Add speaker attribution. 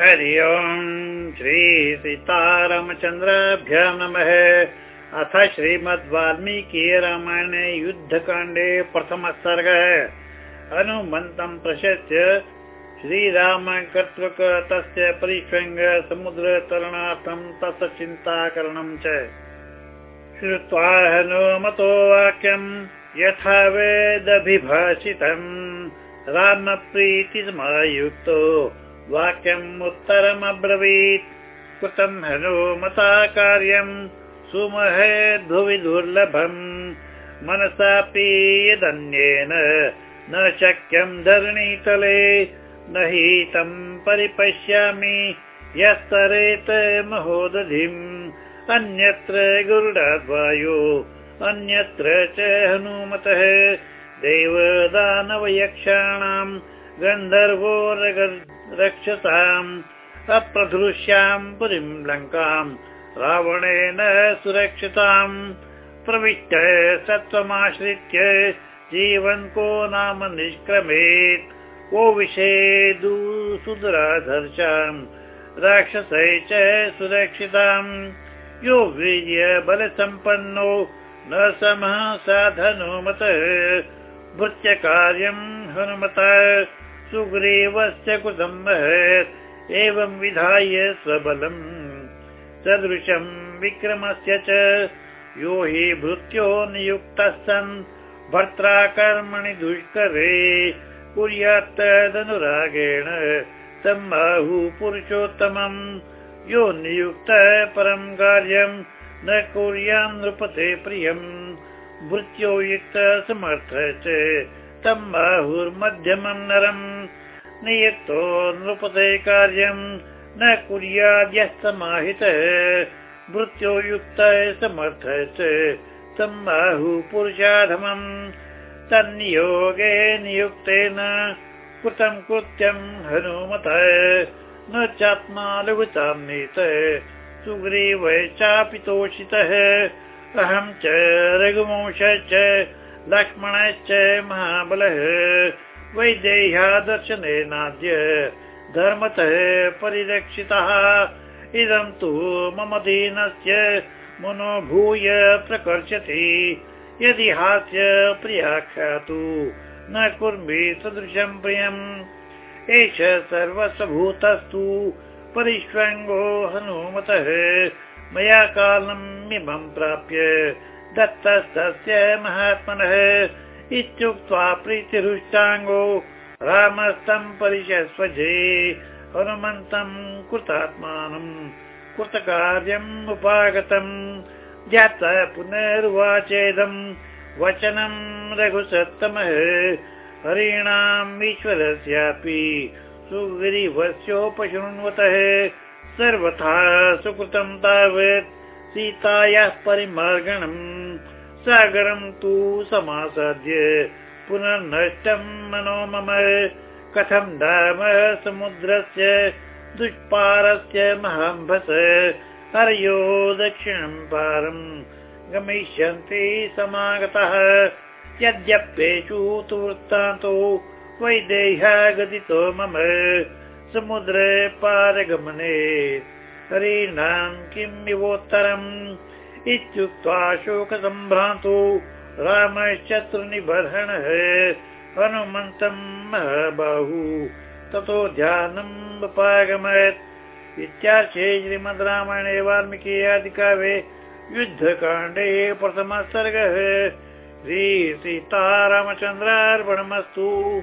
Speaker 1: हरि ओम् श्री सीतारामचन्द्राभ्य नमः। अथ श्रीमद् वाल्मीकि रामायणे युद्धकाण्डे प्रथमः सर्गः। हनुमन्तम् प्रशस्य श्रीराम कर्तृक तस्य समुद्रतरणार्थं तस्य चिन्ताकरणं च। श्रुत्वा हनुमतो वाक्यम् यथा वेदभिभाषितम् रामप्रीतिसमायुक्तो वाक्यम् उत्तरमब्रवीत्। कृतम् हनुमता कार्यम्? सुमहे भुवि दुर्लभम्। मनसापि यदन्येन न शक्यम् धरणीतले। न हि तम् परिपश्यामि। यस्तरेत महोदधिम्। अन्यत्र गुरुडाद्वायो। अन्यत्र च हनुमतः। देवदानवयक्षाणाम् गन्धर्वो रक्षसाम् अप्रधृष्याम् पुरीम् लङ्काम् रावणेन सुरक्षिताम् प्रविष्ट सत्त्वमाश्रित्य जीवन् को नाम निष्क्रमेत्। को विषेदु सुदराधर्षाम् राक्षसै च सुरक्षिताम्। यो वीर्य बलसम्पन्नो न समः साधनुमतः भृत्यकार्यम् हनुमता सुग्रीवस्य कृतम् एवं विधाय स्वबलम्। सदृशम् विक्रमस्य च यो हि भृत्यो नियुक्तः सन् भर्त्रा कर्मणि दुष्करे कुर्यात् तदनुरागेण सम्बाहु पुरुषोत्तमम्। यो नियुक्त परम् कार्यम् न कुर्यान् नृपते प्रियम्। भृत्यो युक्त समर्थ च तम् बाहुर्मध्यमम् नरम् नियुक्तो नृपते कार्यम् न कुर्याद्यः समाहितः भृत्यो युक्त समर्थ च तम् बाहु पुरुषाधमम् तन्नियोगे नियुक्तेन कृतम् कृत्यम् हनुमतः। न चात्मा लघुतां नीत सुग्रीव चापि तोषितः। अहम् च रघुवंश च लक्ष्मणश्च महाबलः वैदेह्यादर्शनेनाद्य धर्मतः परिरक्षितः। इदं तु मम दीनस्य मनोभूय प्रकर्षति। यदि हास्य प्रियाख्यातु न कुर्मि सदृशम् प्रियम्। एष सर्वस्वभूतस्तु परिष्वङ्गो हनुमतः। मया कालम् इमम् प्राप्य दत्तस्तस्य महात्मनः इत्युक्त्वा प्रीतिरुष्टाङ्गो रामस्तम् परिशस्वजे हनुमन्तम् कृतात्मानम् कृतकार्यम् उपागतम् ज्ञातः पुनर्वाचेदम् वचनम् रघुसत्तमः हरीणाम् ईश्वरस्यापि सुगिरिवस्योपशृण्वतः सर्वथा सुकृतम् तावत् सीतायाः परिमार्गणम्। सागरम् तु समासाद्य पुनर्नष्टम् मनो मम। कथम् धाम समुद्रस्य दुष्पारस्य महाम्भस। हरयो दक्षिणम् पारम् गमिष्यन्ति समागतः। यद्यप्येषु तु वृत्तान्तो वैदेह्या गदितो मम। समुद्रे पारगमने किम् इवोत्तरम् इत्युक्त्वा शोकसम्भ्रान्तो रामश्चतुर्निबर्हणः हनुमन्तम् महाबाहु। ततो ध्यानम् उपागमत् इत्यार्थे श्रीमद् रामायणे वाल्मीकि आदिकाव्ये युद्धकाण्डे प्रथमः सर्गः। श्रीसीतारामचन्द्रार्पणमस्तु